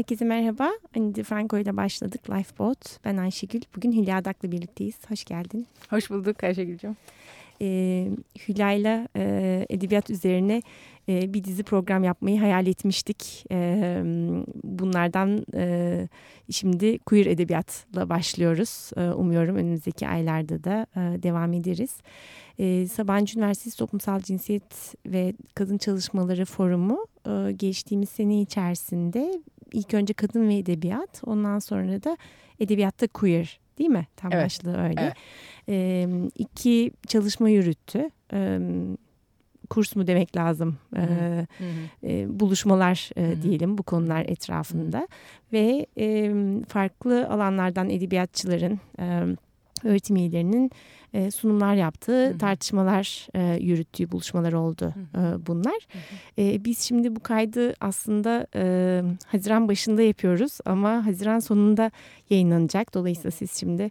Herkese merhaba. Anita Franco ile başladık Lifeboat. Ben Ayşegül. Bugün Hülya Adak'la birlikteyiz. Hoş geldin. Hoş bulduk Ayşegül'cüğüm. Ee, Hülya ile e, edebiyat üzerine e, bir dizi program yapmayı hayal etmiştik. E, bunlardan e, şimdi queer edebiyatla başlıyoruz. E, umuyorum önümüzdeki aylarda da e, devam ederiz. E, Sabancı Üniversitesi Toplumsal Cinsiyet ve Kadın Çalışmaları Forumu e, geçtiğimiz sene içerisinde ilk önce kadın ve edebiyat ondan sonra da edebiyatta queer değil mi? Tam Evet. başlığı öyle. Evet. E, iki çalışma yürüttü. E, kurs mu demek lazım? Hı e, buluşmalar e, Hı hı. diyelim bu konular etrafında ve e, farklı alanlardan edebiyatçıların e, öğretim üyelerinin e, sunumlar yaptığı, Hı hı. tartışmalar e, yürüttüğü buluşmalar oldu e, bunlar. E, biz şimdi bu kaydı aslında e, Haziran başında yapıyoruz ama Haziran sonunda yayınlanacak. Dolayısıyla siz şimdi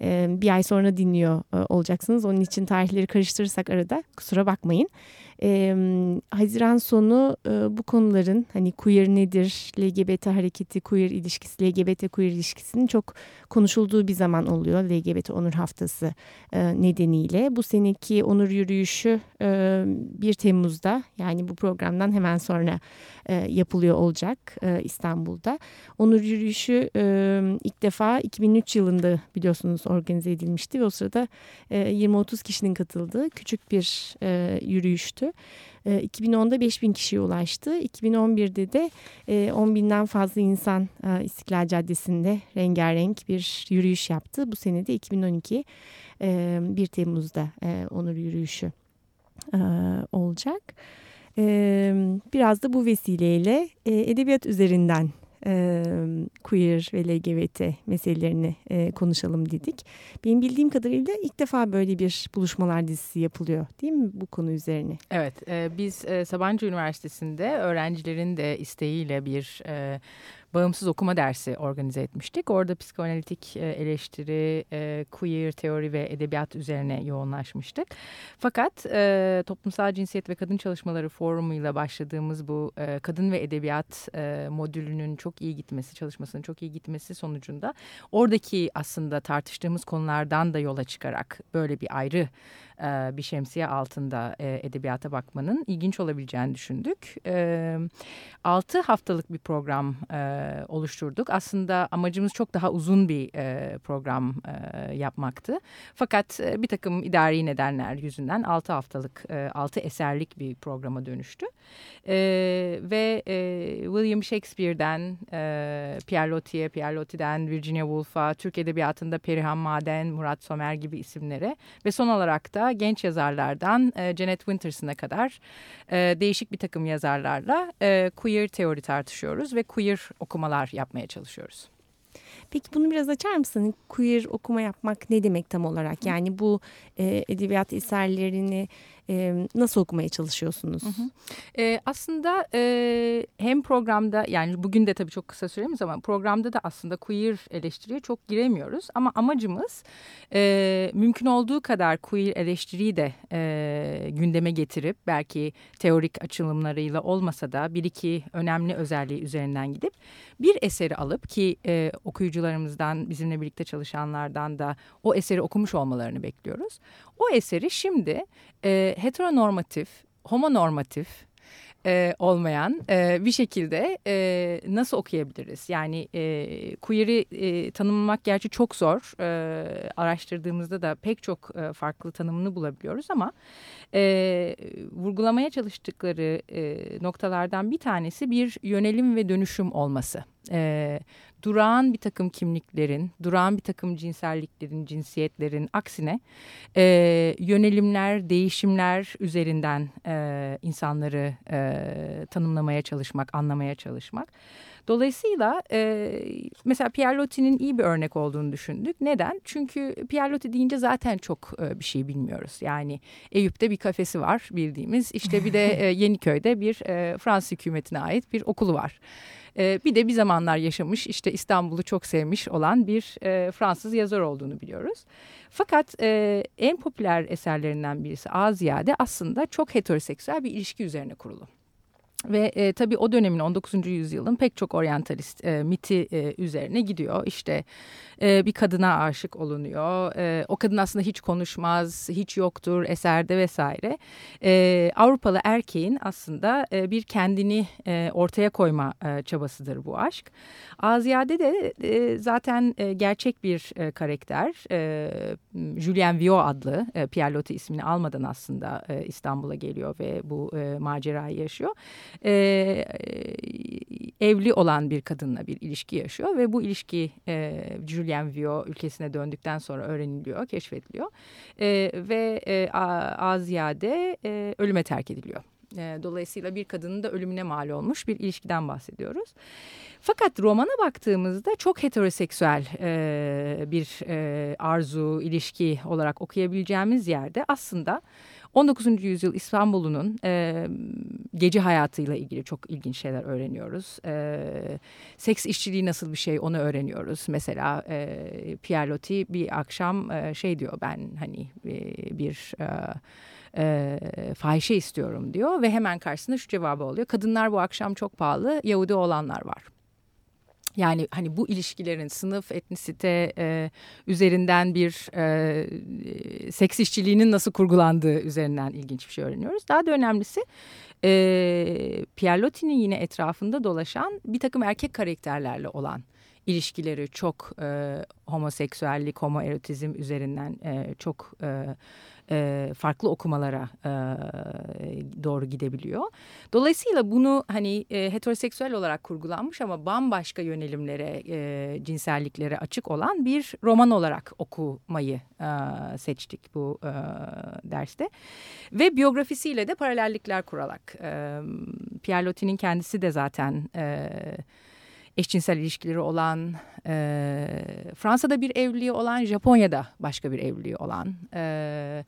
e, bir ay sonra dinliyor e, olacaksınız. Onun için tarihleri karıştırırsak arada kusura bakmayın. E, Haziran sonu e, bu konuların hani queer nedir, LGBT hareketi, queer ilişkisi, LGBT queer ilişkisinin çok konuşulduğu bir zaman oluyor. LGBT Onur Haftası e, nedeniyle. Bu seneki onur yürüyüşü e, 1 Temmuz'da yani bu programdan hemen sonra e, yapılıyor olacak e, İstanbul'da. Onur yürüyüşü e, ilk defa 2003 yılında biliyorsunuz organize edilmişti ve o sırada e, 20-30 kişinin katıldığı küçük bir e, yürüyüştü. E, 2010'da 5000 kişiye ulaştı. 2011'de de e, 10 binden fazla insan e, İstiklal Caddesi'nde rengarenk bir yürüyüş yaptı. Bu sene de 2012 e, 1 Temmuz'da e, onur yürüyüşü e, olacak. E, biraz da bu vesileyle e, edebiyat üzerinden e, queer ve LGBT meselelerini e, konuşalım dedik. Benim bildiğim kadarıyla ilk defa böyle bir buluşmalar dizisi yapılıyor değil mi bu konu üzerine? Evet, e, biz e, Sabancı Üniversitesi'nde öğrencilerin de isteğiyle bir e, bağımsız okuma dersi organize etmiştik. Orada psikoanalitik e, eleştiri, e, queer teori ve edebiyat üzerine yoğunlaşmıştık. Fakat e, Toplumsal Cinsiyet ve Kadın Çalışmaları Forumu'yla başladığımız bu kadın ve edebiyat modülünün çok iyi gitmesi, çalışmasının çok iyi gitmesi sonucunda oradaki aslında tartıştığımız konulardan da yola çıkarak böyle bir ayrı bir şemsiye altında edebiyata bakmanın ilginç olabileceğini düşündük. E, 6 haftalık bir program oluşturduk. Aslında amacımız çok daha uzun bir e, program e, yapmaktı. Fakat e, bir takım idari nedenler yüzünden 6 haftalık, e, 6 eserlik bir programa dönüştü. E, ve e, William Shakespeare'den e, Pierre Loti'ye, Pierre Loti'den Virginia Woolf'a, Türk Edebiyatı'nda Perihan Maden, Murat Somer gibi isimlere ve son olarak da genç yazarlardan e, Janet Winters'ına kadar e, değişik bir takım yazarlarla e, queer teori tartışıyoruz ve queer okumalar yapmaya çalışıyoruz. Peki bunu biraz açar mısın? Queer okuma yapmak ne demek tam olarak? Yani bu e, edebiyat eserlerini e, nasıl okumaya çalışıyorsunuz? Hı hı. E, aslında e, hem programda yani bugün de tabii çok kısa süremiz ama programda da aslında queer eleştiriye çok giremiyoruz. Ama amacımız e, mümkün olduğu kadar queer eleştiriyi de e, gündeme getirip belki teorik açılımlarıyla olmasa da bir iki önemli özelliği üzerinden gidip bir eseri alıp ki e, okuyucularımızdan bizimle birlikte çalışanlardan da o eseri okumuş olmalarını bekliyoruz. O eseri şimdi e, heteronormatif, homonormatif e, olmayan e, bir şekilde e, nasıl okuyabiliriz? Yani e, queer'i e, tanımlamak gerçi çok zor. E, araştırdığımızda da pek çok e, farklı tanımını bulabiliyoruz ama e, vurgulamaya çalıştıkları e, noktalardan bir tanesi bir yönelim ve dönüşüm olması. E, durağan bir takım kimliklerin, durağan bir takım cinselliklerin, cinsiyetlerin aksine e, yönelimler, değişimler üzerinden e, insanları e, tanımlamaya çalışmak, anlamaya çalışmak. Dolayısıyla e, mesela Pierre Loti'nin iyi bir örnek olduğunu düşündük. Neden? Çünkü Pierre Loti deyince zaten çok e, bir şey bilmiyoruz. Yani Eyüp'te bir kafesi var bildiğimiz. İşte bir de e, Yeniköy'de bir e, Fransız hükümetine ait bir okulu var. E, bir de bir zamanlar yaşamış işte İstanbul'u çok sevmiş olan bir e, Fransız yazar olduğunu biliyoruz. Fakat e, en popüler eserlerinden birisi A Ziyade aslında çok heteroseksüel bir ilişki üzerine kurulu. Ve e, tabii o dönemin 19. yüzyılın pek çok oryantalist e, miti e, üzerine gidiyor. İşte e, bir kadına aşık olunuyor. E, o kadın aslında hiç konuşmaz, hiç yoktur eserde vesaire. E, Avrupalı erkeğin aslında e, bir kendini e, ortaya koyma e, çabasıdır bu aşk. Aziyade de e, zaten e, gerçek bir e, karakter. E, Julien Viau adlı e, Pierre Loti ismini almadan aslında e, İstanbul'a geliyor ve bu e, macerayı yaşıyor. E, evli olan bir kadınla bir ilişki yaşıyor ve bu ilişki e, Julien Vio ülkesine döndükten sonra öğreniliyor, keşfediliyor e, ve e, Aziade e, ölüme terk ediliyor. E, dolayısıyla bir kadının da ölümüne mal olmuş bir ilişkiden bahsediyoruz. Fakat romana baktığımızda çok heteroseksüel e, bir e, arzu, ilişki olarak okuyabileceğimiz yerde aslında 19. yüzyıl İstanbul'un e, gece hayatıyla ilgili çok ilginç şeyler öğreniyoruz. E, seks işçiliği nasıl bir şey onu öğreniyoruz. Mesela e, Pierre Loti bir akşam e, şey diyor ben hani e, bir... E, e, fahişe istiyorum diyor ve hemen karşısında şu cevabı oluyor. Kadınlar bu akşam çok pahalı, Yahudi olanlar var. Yani hani bu ilişkilerin sınıf, etnisite e, üzerinden bir e, seks işçiliğinin nasıl kurgulandığı üzerinden ilginç bir şey öğreniyoruz. Daha da önemlisi e, Pierlotti'nin yine etrafında dolaşan bir takım erkek karakterlerle olan ilişkileri çok e, homoseksüellik, homoerotizm üzerinden e, çok e, e, farklı okumalara e, doğru gidebiliyor. Dolayısıyla bunu hani e, heteroseksüel olarak kurgulanmış ama bambaşka yönelimlere, e, cinselliklere açık olan bir roman olarak okumayı e, seçtik bu e, derste. Ve biyografisiyle de paralellikler kurarak. E, Pierre Loti'nin kendisi de zaten... E, eşcinsel ilişkileri olan, e, Fransa'da bir evliliği olan, Japonya'da başka bir evliliği olan, e,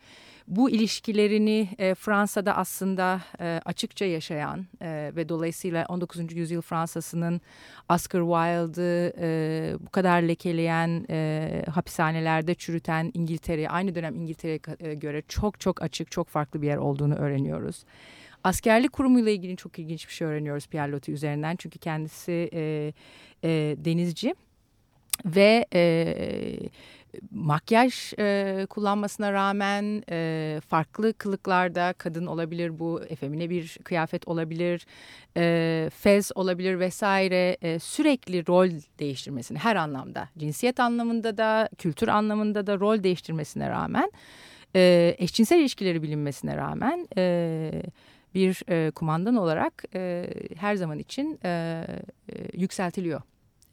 bu ilişkilerini e, Fransa'da aslında e, açıkça yaşayan e, ve dolayısıyla 19. yüzyıl Fransa'sının Oscar Wilde'ı e, bu kadar lekeleyen, e, hapishanelerde çürüten İngiltere'ye, aynı dönem İngiltere'ye göre çok çok açık, çok farklı bir yer olduğunu öğreniyoruz. Askerlik kurumuyla ilgili çok ilginç bir şey öğreniyoruz Pierre Loti üzerinden. Çünkü kendisi e, e, denizci ve e, makyaj e, kullanmasına rağmen e, farklı kılıklarda kadın olabilir bu efemine bir kıyafet olabilir e, fez olabilir vesaire e, sürekli rol değiştirmesini her anlamda cinsiyet anlamında da kültür anlamında da rol değiştirmesine rağmen e, eşcinsel ilişkileri bilinmesine rağmen e, bir e, kumandan olarak e, her zaman için e, e, yükseltiliyor.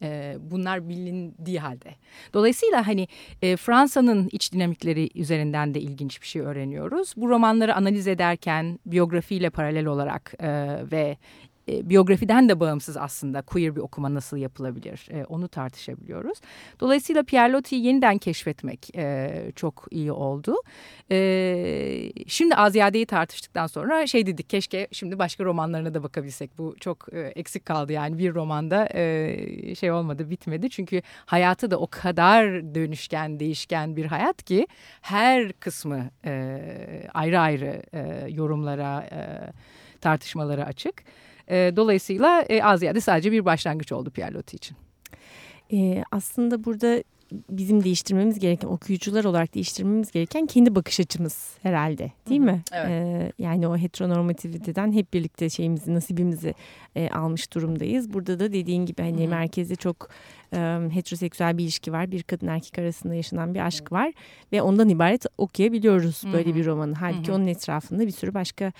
E, bunlar bilindiği halde. Dolayısıyla hani e, Fransa'nın iç dinamikleri üzerinden de ilginç bir şey öğreniyoruz. Bu romanları analiz ederken biyografiyle paralel olarak e, ve e, biyografiden de bağımsız aslında queer bir okuma nasıl yapılabilir e, onu tartışabiliyoruz. Dolayısıyla Pierre Loti'yi yeniden keşfetmek e, çok iyi oldu. E, şimdi Aziyade'yi tartıştıktan sonra şey dedik keşke şimdi başka romanlarına da bakabilsek. Bu çok e, eksik kaldı yani bir romanda e, şey olmadı bitmedi. Çünkü hayatı da o kadar dönüşken değişken bir hayat ki her kısmı e, ayrı ayrı e, yorumlara e, tartışmalara açık. E, dolayısıyla e, az ziyade sadece bir başlangıç oldu Pierre Loti için. E, aslında burada bizim değiştirmemiz gereken okuyucular olarak değiştirmemiz gereken kendi bakış açımız herhalde değil mi? Evet. Ee, yani o heteronormativiteden hep birlikte şeyimizi nasibimizi e, almış durumdayız. Burada da dediğin gibi hani Hı-hı. merkezde çok e, heteroseksüel bir ilişki var. Bir kadın erkek arasında yaşanan bir aşk var ve ondan ibaret okuyabiliyoruz böyle bir romanı. Halbuki Hı-hı. onun etrafında bir sürü başka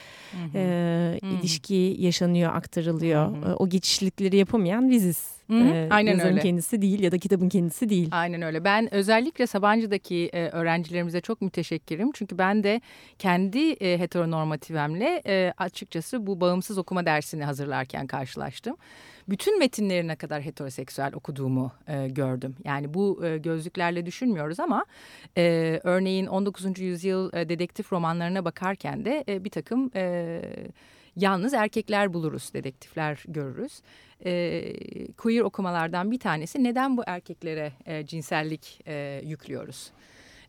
e, ilişki yaşanıyor, aktarılıyor. Hı-hı. O geçişlikleri yapamayan biziz. Hı hı, ee, aynen yazarın öyle. kendisi değil ya da kitabın kendisi değil. Aynen öyle. Ben özellikle Sabancı'daki e, öğrencilerimize çok müteşekkirim. Çünkü ben de kendi e, heteronormativemle e, açıkçası bu bağımsız okuma dersini hazırlarken karşılaştım. Bütün metinlerine kadar heteroseksüel okuduğumu e, gördüm. Yani bu e, gözlüklerle düşünmüyoruz ama e, örneğin 19. yüzyıl e, dedektif romanlarına bakarken de e, bir takım... E, yalnız erkekler buluruz, dedektifler görürüz. E, queer okumalardan bir tanesi neden bu erkeklere e, cinsellik e, yüklüyoruz?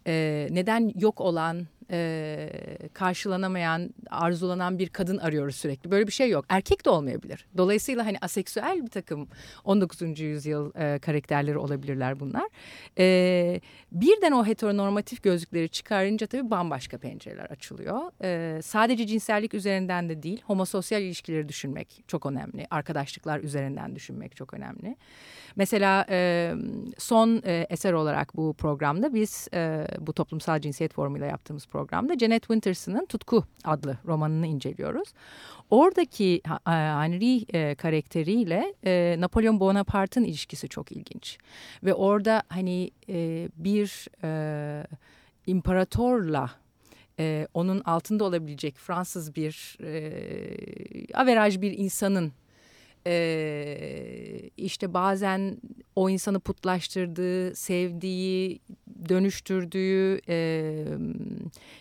E, neden yok olan e, karşılanamayan, arzulanan bir kadın arıyoruz sürekli. Böyle bir şey yok. Erkek de olmayabilir. Dolayısıyla hani aseksüel bir takım 19. yüzyıl e, karakterleri olabilirler bunlar. E, birden o heteronormatif gözlükleri çıkarınca tabii bambaşka pencereler açılıyor. E, sadece cinsellik üzerinden de değil, homososyal ilişkileri düşünmek çok önemli. Arkadaşlıklar üzerinden düşünmek çok önemli. Mesela e, son e, eser olarak bu programda biz e, bu toplumsal cinsiyet formuyla yaptığımız program programda. Janet Winterson'ın Tutku adlı romanını inceliyoruz. Oradaki Henry e, karakteriyle e, Napolyon Bonaparte'ın ilişkisi çok ilginç. Ve orada hani e, bir e, imparatorla e, onun altında olabilecek Fransız bir e, averaj bir insanın e, işte bazen o insanı putlaştırdığı, sevdiği, dönüştürdüğü, e,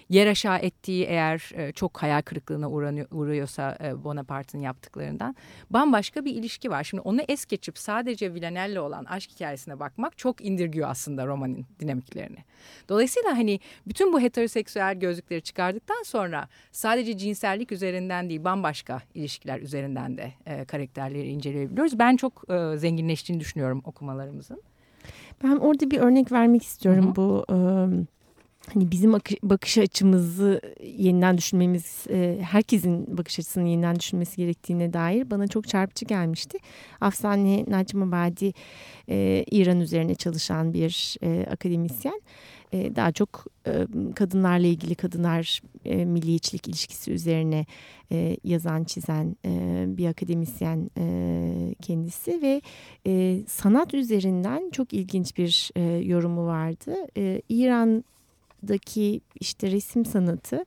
yer aşağı ettiği eğer e, çok hayal kırıklığına uğruyorsa e, Bonaparte'ın yaptıklarından bambaşka bir ilişki var. Şimdi onu es geçip sadece Villanelle olan aşk hikayesine bakmak çok indirgiyor aslında romanın dinamiklerini. Dolayısıyla hani bütün bu heteroseksüel gözlükleri çıkardıktan sonra sadece cinsellik üzerinden değil bambaşka ilişkiler üzerinden de e, karakterleri inceleyebiliyoruz. Ben çok e, zenginleştiğini düşünüyorum okumalarımızın. Ben orada bir örnek vermek istiyorum Hı -hı. bu... E hani bizim bakış açımızı yeniden düşünmemiz, herkesin bakış açısını yeniden düşünmesi gerektiğine dair bana çok çarpıcı gelmişti. Afsane Nacmabadi İran üzerine çalışan bir akademisyen. Daha çok kadınlarla ilgili kadınlar milliyetçilik ilişkisi üzerine yazan çizen bir akademisyen kendisi ve sanat üzerinden çok ilginç bir yorumu vardı. İran daki işte resim sanatı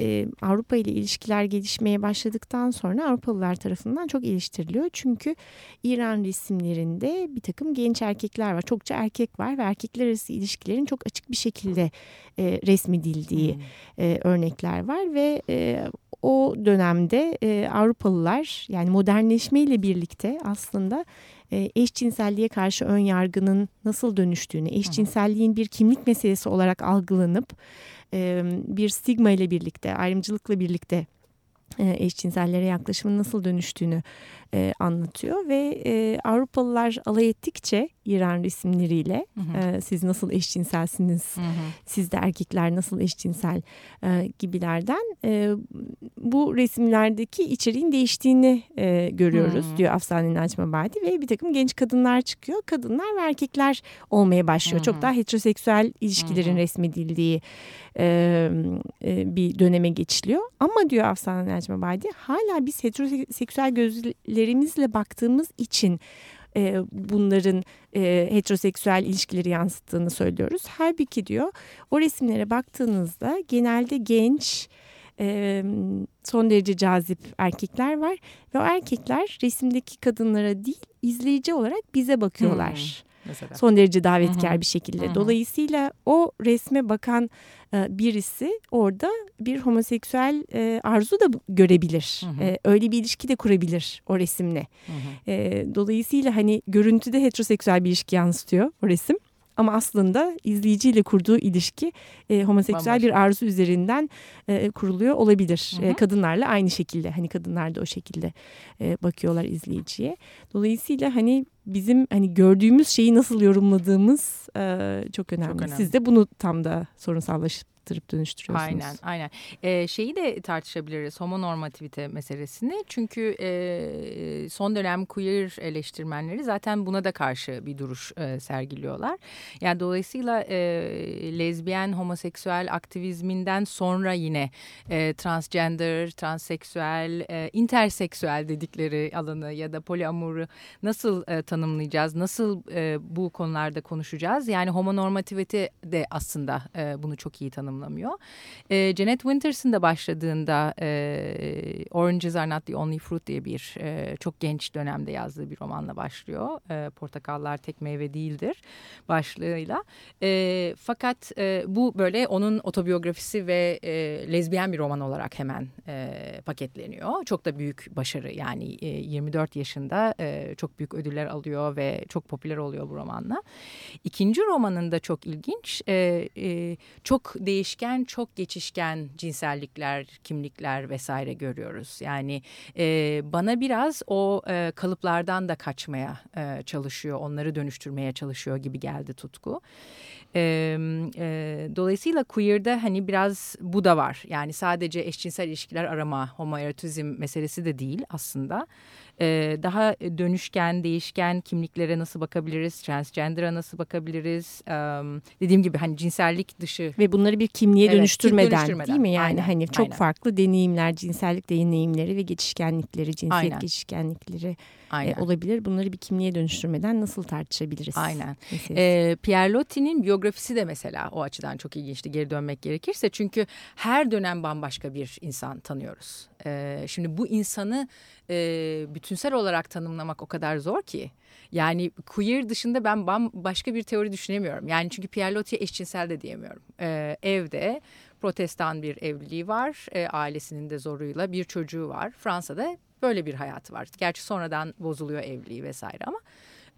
e, Avrupa ile ilişkiler gelişmeye başladıktan sonra Avrupalılar tarafından çok eleştiriliyor. Çünkü İran resimlerinde bir takım genç erkekler var. Çokça erkek var ve erkekler arası ilişkilerin çok açık bir şekilde e, resmedildiği hmm. e, örnekler var ve e, o dönemde e, Avrupalılar yani modernleşmeyle birlikte aslında e, eşcinselliğe karşı ön yargının nasıl dönüştüğünü, eşcinselliğin bir kimlik meselesi olarak algılanıp e, bir stigma ile birlikte, ayrımcılıkla birlikte e, eşcinsellere yaklaşımın nasıl dönüştüğünü e, anlatıyor ve e, Avrupalılar alay ettikçe İran resimleriyle hı hı. E, siz nasıl eşcinselsiniz, hı hı. siz de erkekler nasıl eşcinsel e, gibilerden e, bu resimlerdeki içeriğin değiştiğini e, görüyoruz hı hı. diyor Afsane Necma Badi ve bir takım genç kadınlar çıkıyor. Kadınlar ve erkekler olmaya başlıyor. Hı hı. Çok daha heteroseksüel ilişkilerin hı hı. resmedildiği e, e, bir döneme geçiliyor. Ama diyor Afsane Necma Badi hala biz heteroseksüel gözlerimizle baktığımız için e, bunların e, heteroseksüel ilişkileri yansıttığını söylüyoruz. Halbuki diyor o resimlere baktığınızda genelde genç e, son derece cazip erkekler var ve o erkekler resimdeki kadınlara değil izleyici olarak bize bakıyorlar. Hmm. Mesela. Son derece davetkar Hı -hı. bir şekilde. Hı -hı. Dolayısıyla o resme bakan e, birisi orada bir homoseksüel e, arzu da görebilir. Hı hı. E, öyle bir ilişki de kurabilir o resimle. Hı hı. E, dolayısıyla hani görüntüde heteroseksüel bir ilişki yansıtıyor o resim. Ama aslında izleyiciyle kurduğu ilişki e, homoseksüel Bambaşka. bir arzu üzerinden e, kuruluyor olabilir. Hı hı. E, kadınlarla aynı şekilde hani kadınlar da o şekilde e, bakıyorlar izleyiciye. Dolayısıyla hani bizim hani gördüğümüz şeyi nasıl yorumladığımız e, çok, önemli. çok önemli. Siz de bunu tam da sorunsallaşıp dönüştürüp dönüştürüyorsunuz. Aynen aynen. Ee, şeyi de tartışabiliriz homonormativite meselesini. Çünkü e, son dönem queer eleştirmenleri zaten buna da karşı bir duruş e, sergiliyorlar. Yani dolayısıyla e, lezbiyen homoseksüel aktivizminden sonra yine e, transgender, transseksüel, e, interseksüel dedikleri alanı ya da poliamuru nasıl e, tanımlayacağız? Nasıl e, bu konularda konuşacağız? Yani homonormativite de aslında e, bunu çok iyi tanımlıyor tanımlamıyor. E, Janet Winters'ın da başladığında e, Oranges Are Not The Only Fruit diye bir e, çok genç dönemde yazdığı bir romanla başlıyor. E, Portakallar tek meyve değildir başlığıyla. E, fakat e, bu böyle onun otobiyografisi ve e, lezbiyen bir roman olarak hemen e, paketleniyor. Çok da büyük başarı yani e, 24 yaşında e, çok büyük ödüller alıyor ve çok popüler oluyor bu romanla. İkinci romanında çok ilginç. E, e, çok değişik değişken, çok geçişken cinsellikler, kimlikler vesaire görüyoruz. Yani e, bana biraz o e, kalıplardan da kaçmaya e, çalışıyor, onları dönüştürmeye çalışıyor gibi geldi Tutku. E, e, dolayısıyla queer'de hani biraz bu da var. Yani sadece eşcinsel ilişkiler arama, homoerotizm meselesi de değil aslında e, daha dönüşken, değişken kimliklere nasıl bakabiliriz, transgender'a nasıl bakabiliriz? E, dediğim gibi hani cinsellik dışı. Ve bunları bir kimliğe evet, dönüştürmeden, dönüştürmeden değil mi? Yani aynen, hani çok aynen. farklı deneyimler, cinsellik deneyimleri ve geçişkenlikleri, cinsiyet aynen. geçişkenlikleri Aynen. E, olabilir. Bunları bir kimliğe dönüştürmeden nasıl tartışabiliriz? Aynen. E, Pierre Loti'nin biyografisi de mesela o açıdan çok ilginçti geri dönmek gerekirse. Çünkü her dönem bambaşka bir insan tanıyoruz. E, şimdi bu insanı e, bütünsel olarak tanımlamak o kadar zor ki. Yani queer dışında ben başka bir teori düşünemiyorum. Yani çünkü Pierre Loti'ye eşcinsel de diyemiyorum. E, evde protestan bir evliliği var. E, ailesinin de zoruyla bir çocuğu var. Fransa'da böyle bir hayatı var. Gerçi sonradan bozuluyor evliliği vesaire ama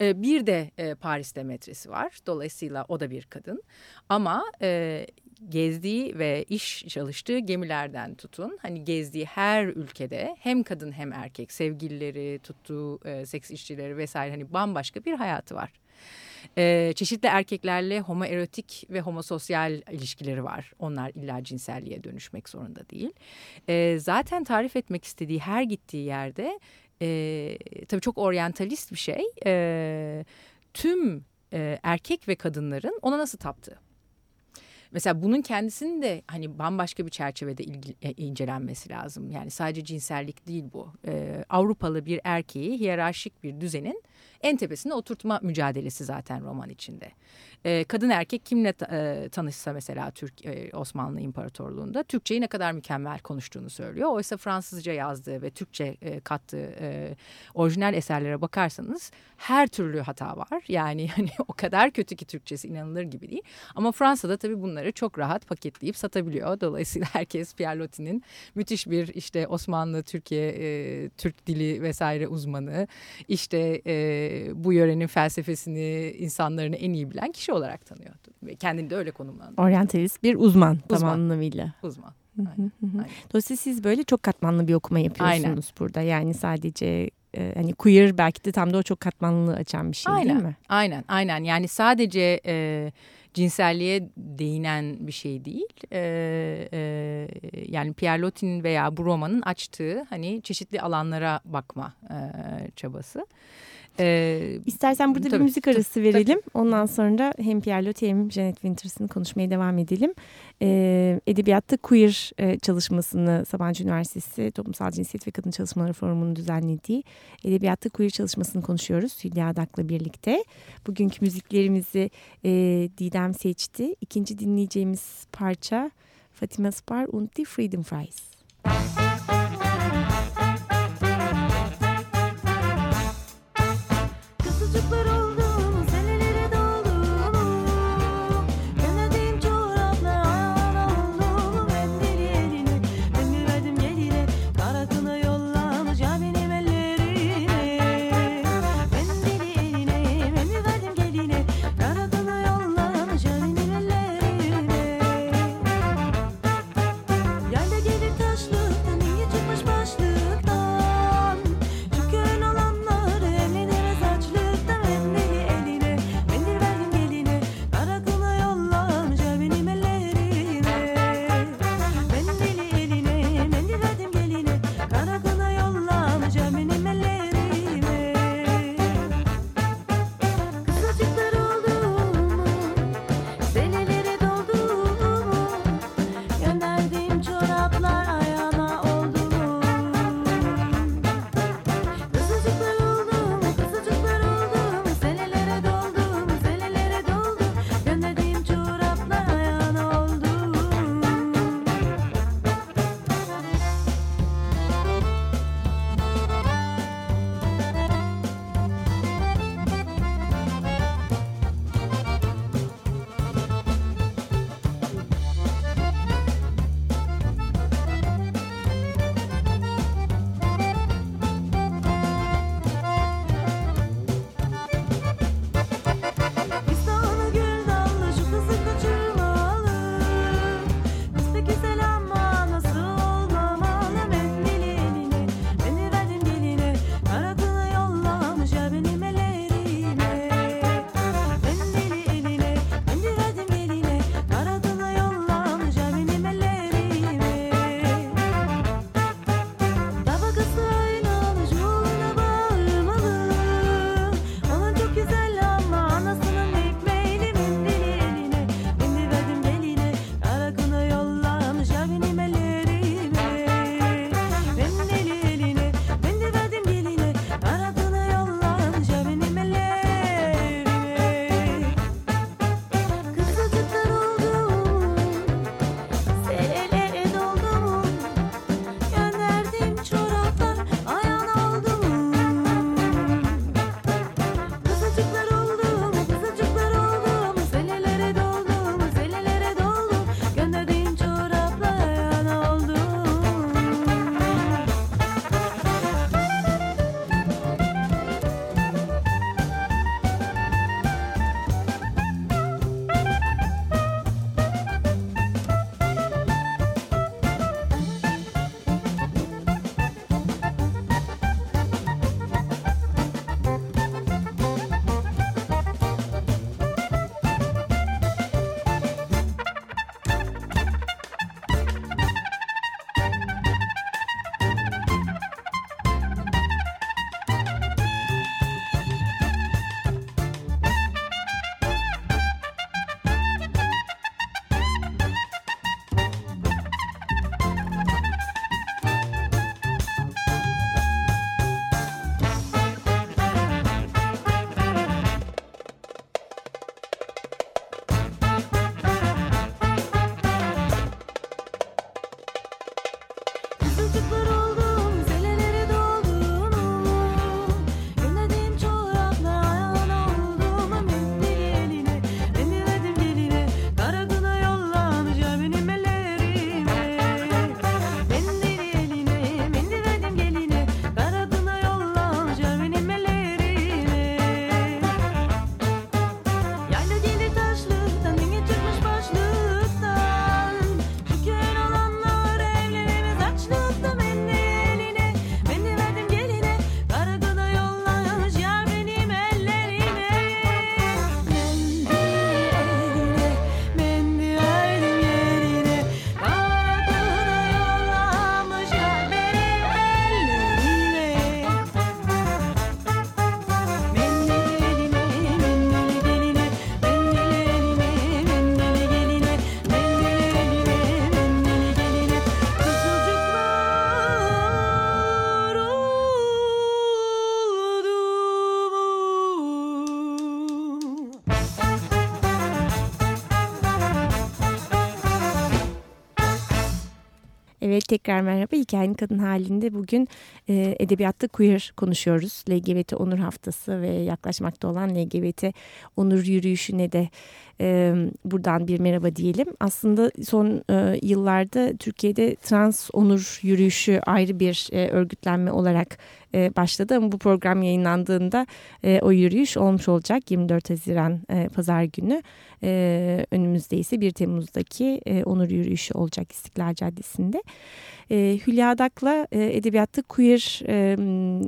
e, bir de e, Paris'te metresi var. Dolayısıyla o da bir kadın. Ama e, gezdiği ve iş çalıştığı gemilerden tutun hani gezdiği her ülkede hem kadın hem erkek sevgilileri tuttuğu e, seks işçileri vesaire hani bambaşka bir hayatı var. E, çeşitli erkeklerle homoerotik ve homososyal ilişkileri var. Onlar illa cinselliğe dönüşmek zorunda değil. E, zaten tarif etmek istediği her gittiği yerde e, tabii çok oryantalist bir şey. E, tüm e, erkek ve kadınların ona nasıl taptığı. Mesela bunun kendisinin de hani bambaşka bir çerçevede e, incelenmesi lazım. Yani sadece cinsellik değil bu. Ee, Avrupalı bir erkeği hiyerarşik bir düzenin en tepesine oturtma mücadelesi zaten roman içinde. E, kadın erkek kimle e, tanışsa mesela Türk e, Osmanlı İmparatorluğu'nda Türkçeyi ne kadar mükemmel konuştuğunu söylüyor. Oysa Fransızca yazdığı ve Türkçe e, kattığı e, orijinal eserlere bakarsanız her türlü hata var. Yani hani o kadar kötü ki Türkçesi inanılır gibi değil. Ama Fransa'da tabii bunları çok rahat paketleyip satabiliyor. Dolayısıyla herkes Pierre Loti'nin müthiş bir işte Osmanlı, Türkiye, e, Türk dili vesaire uzmanı. İşte e, bu yörenin felsefesini, insanlarını en iyi bilen kişi olarak tanıyor. Ve kendini de öyle konumlandırıyor. Oryantalist bir uzman, uzman. tam anlamıyla. Uzman. Aynen. Aynen. Dolayısıyla siz böyle çok katmanlı bir okuma yapıyorsunuz Aynen. burada. Yani sadece e, hani queer belki de tam da o çok katmanlı açan bir şey aynen, değil mi? Aynen, aynen. Yani sadece e, cinselliğe değinen bir şey değil. E, e, yani Pierre Loti'nin veya bu romanın açtığı hani çeşitli alanlara bakma e, çabası. Ee, İstersen burada tabii, bir müzik arası tabii, verelim. Tabii. Ondan sonra hem Pierre Loti hem Janet Winters'ın konuşmaya devam edelim. Ee, edebiyatta queer e, çalışmasını Sabancı Üniversitesi Toplumsal Cinsiyet ve Kadın Çalışmaları Forumu'nun düzenlediği edebiyatta queer çalışmasını konuşuyoruz Hülya Adak'la birlikte. Bugünkü müziklerimizi e, Didem seçti. İkinci dinleyeceğimiz parça Fatima Spar und die Freedom Fries. Evet çocuklar tekrar merhaba. Hikayenin kadın halinde bugün e, edebiyatta queer konuşuyoruz. LGBT Onur Haftası ve yaklaşmakta olan LGBT Onur Yürüyüşü'ne de e, buradan bir merhaba diyelim. Aslında son e, yıllarda Türkiye'de trans onur yürüyüşü ayrı bir e, örgütlenme olarak e, başladı. Ama bu program yayınlandığında e, o yürüyüş olmuş olacak 24 Haziran e, Pazar günü. E, önümüzde ise 1 Temmuz'daki e, onur yürüyüşü olacak İstiklal Caddesi'nde. E, Hülya Adak'la e, edebiyatta queer e,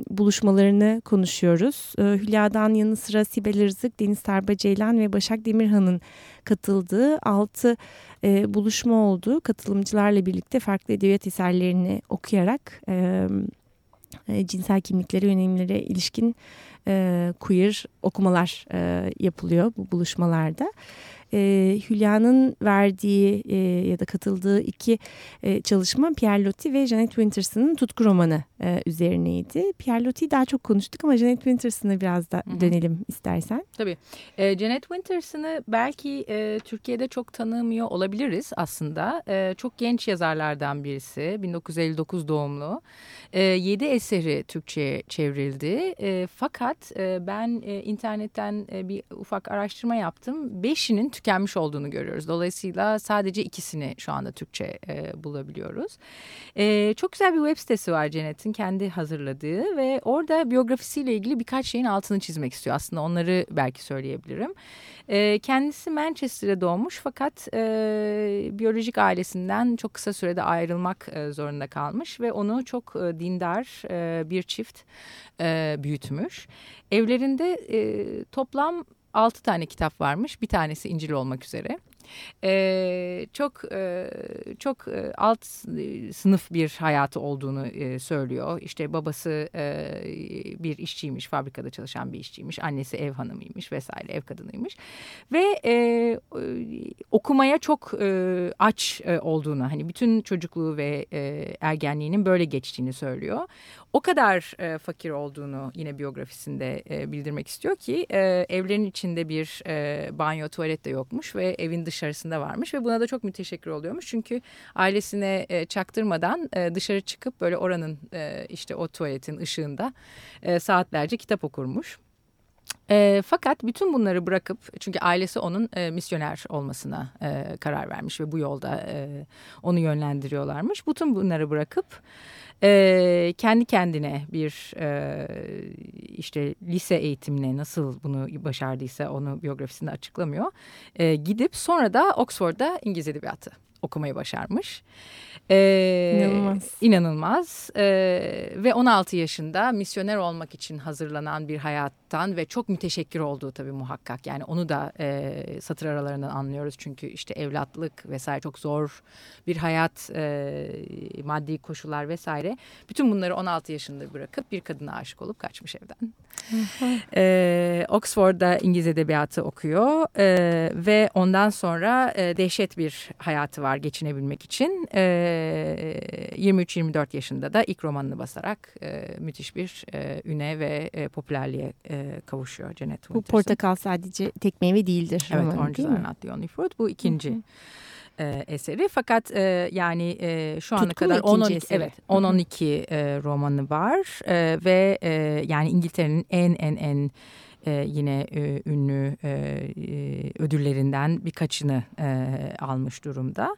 buluşmalarını konuşuyoruz. E, Hülya'dan yanı sıra Sibel Rızık, Deniz Tarba Ceylan ve Başak Demirhan'ın katıldığı altı e, buluşma oldu. Katılımcılarla birlikte farklı edebiyat eserlerini okuyarak e, e, cinsel kimliklere, yönelimlere ilişkin e, queer okumalar e, yapılıyor bu buluşmalarda e, Hülya'nın verdiği e, ya da katıldığı iki e, çalışma Pierre Loti ve Janet Winterson'ın tutku romanı e, üzerineydi. Pierre Loti'yi daha çok konuştuk ama Janet Winterson'a biraz da dönelim Hı-hı. istersen. Tabii. E, Janet Winterson'ı belki e, Türkiye'de çok tanımıyor olabiliriz aslında. E, çok genç yazarlardan birisi. 1959 doğumlu. E, 7 eseri Türkçe'ye çevrildi. E, fakat e, ben e, internetten e, bir ufak araştırma yaptım. Beşinin tükenmiş olduğunu görüyoruz. Dolayısıyla sadece ikisini şu anda Türkçe e, bulabiliyoruz. E, çok güzel bir web sitesi var Janet'in kendi hazırladığı ve orada biyografisiyle ilgili birkaç şeyin altını çizmek istiyor. Aslında onları belki söyleyebilirim. E, kendisi Manchester'da doğmuş fakat e, biyolojik ailesinden çok kısa sürede ayrılmak e, zorunda kalmış ve onu çok e, dindar e, bir çift e, büyütmüş. Evlerinde e, toplam altı tane kitap varmış. Bir tanesi İncil olmak üzere. E, çok e, çok e, alt sınıf bir hayatı olduğunu e, söylüyor. İşte babası e, bir işçiymiş, fabrikada çalışan bir işçiymiş. Annesi ev hanımıymış vesaire, ev kadınıymış. Ve e, okumaya çok e, aç e, olduğunu, hani bütün çocukluğu ve e, ergenliğinin böyle geçtiğini söylüyor o kadar e, fakir olduğunu yine biyografisinde e, bildirmek istiyor ki e, evlerin içinde bir e, banyo tuvalet de yokmuş ve evin dışarısında varmış ve buna da çok müteşekkir oluyormuş çünkü ailesine e, çaktırmadan e, dışarı çıkıp böyle oranın e, işte o tuvaletin ışığında e, saatlerce kitap okurmuş. E, fakat bütün bunları bırakıp çünkü ailesi onun e, misyoner olmasına e, karar vermiş ve bu yolda e, onu yönlendiriyorlarmış. Bütün bunları bırakıp e, kendi kendine bir e, işte lise eğitimine nasıl bunu başardıysa onu biyografisinde açıklamıyor. E, gidip sonra da Oxford'da İngiliz Edebiyatı okumayı başarmış. Ee, inanılmaz. İnanılmaz. Ee, ve 16 yaşında misyoner olmak için hazırlanan bir hayattan ve çok müteşekkir olduğu tabii muhakkak. Yani onu da e, satır aralarından anlıyoruz. Çünkü işte evlatlık vesaire çok zor bir hayat, e, maddi koşullar vesaire. Bütün bunları 16 yaşında bırakıp bir kadına aşık olup kaçmış evden. ee, Oxford'da İngiliz Edebiyatı okuyor ee, ve ondan sonra e, dehşet bir hayatı var geçinebilmek için. Ee, 23-24 yaşında da ilk romanını basarak e, müthiş bir e, üne ve e, popülerliğe e, kavuşuyor Janet Winters'ın. Bu portakal sadece tek meyve değildir. Evet, Oranges are not the only fruit. Bu ikinci. Hı hı e, eseri. Fakat e, yani e, şu ana kadar 10 12 evet 10 12 e, romanı var e, ve e, yani İngiltere'nin en en en e, yine e, ünlü e, e, ödüllerinden birkaçını e, almış durumda.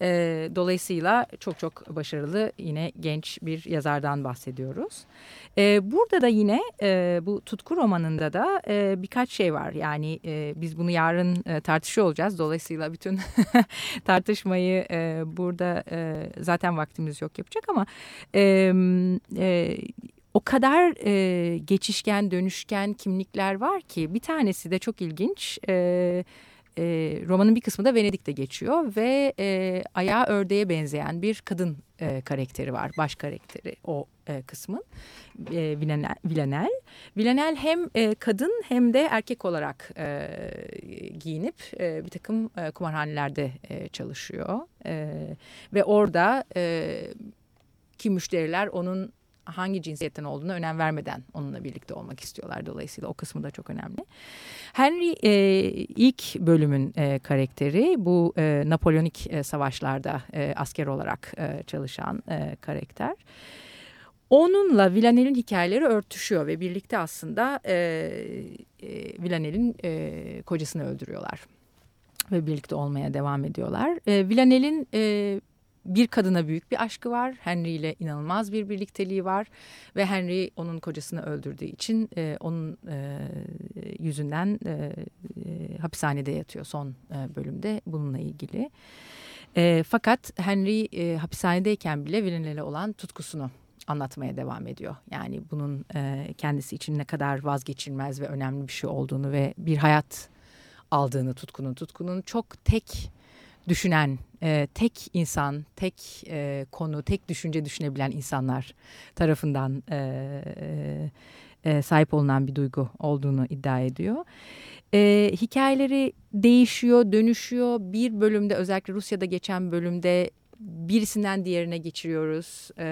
E, dolayısıyla çok çok başarılı yine genç bir yazardan bahsediyoruz. E, burada da yine e, bu tutku romanında da e, birkaç şey var. Yani e, biz bunu yarın e, tartışıyor olacağız. Dolayısıyla bütün tartışmayı e, burada e, zaten vaktimiz yok yapacak ama... E, e, o kadar e, geçişken, dönüşken kimlikler var ki bir tanesi de çok ilginç. E, e, romanın bir kısmı da Venedik'te geçiyor ve e, ayağı ördeğe benzeyen bir kadın e, karakteri var. Baş karakteri o e, kısmın. E, Villanel, Villanel. Villanel hem e, kadın hem de erkek olarak e, giyinip e, bir takım e, kumarhanelerde e, çalışıyor. E, ve orada e, ki müşteriler onun hangi cinsiyetten olduğunu önem vermeden onunla birlikte olmak istiyorlar. Dolayısıyla o kısmı da çok önemli. Henry e, ilk bölümün e, karakteri bu e, Napolyonik e, savaşlarda e, asker olarak e, çalışan e, karakter. Onunla Villanel'in hikayeleri örtüşüyor ve birlikte aslında e, e, Villanel'in e, kocasını öldürüyorlar ve birlikte olmaya devam ediyorlar. E, Villanel'in e, bir kadına büyük bir aşkı var. Henry ile inanılmaz bir birlikteliği var. Ve Henry onun kocasını öldürdüğü için e, onun e, yüzünden e, e, hapishanede yatıyor son e, bölümde bununla ilgili. E, fakat Henry e, hapishanedeyken bile Villanel'e olan tutkusunu anlatmaya devam ediyor. Yani bunun e, kendisi için ne kadar vazgeçilmez ve önemli bir şey olduğunu ve bir hayat aldığını tutkunun tutkunun çok tek düşünen e, tek insan, tek e, konu, tek düşünce düşünebilen insanlar tarafından e, e, sahip olunan bir duygu olduğunu iddia ediyor. E, hikayeleri değişiyor, dönüşüyor. Bir bölümde özellikle Rusya'da geçen bölümde birisinden diğerine geçiriyoruz. E,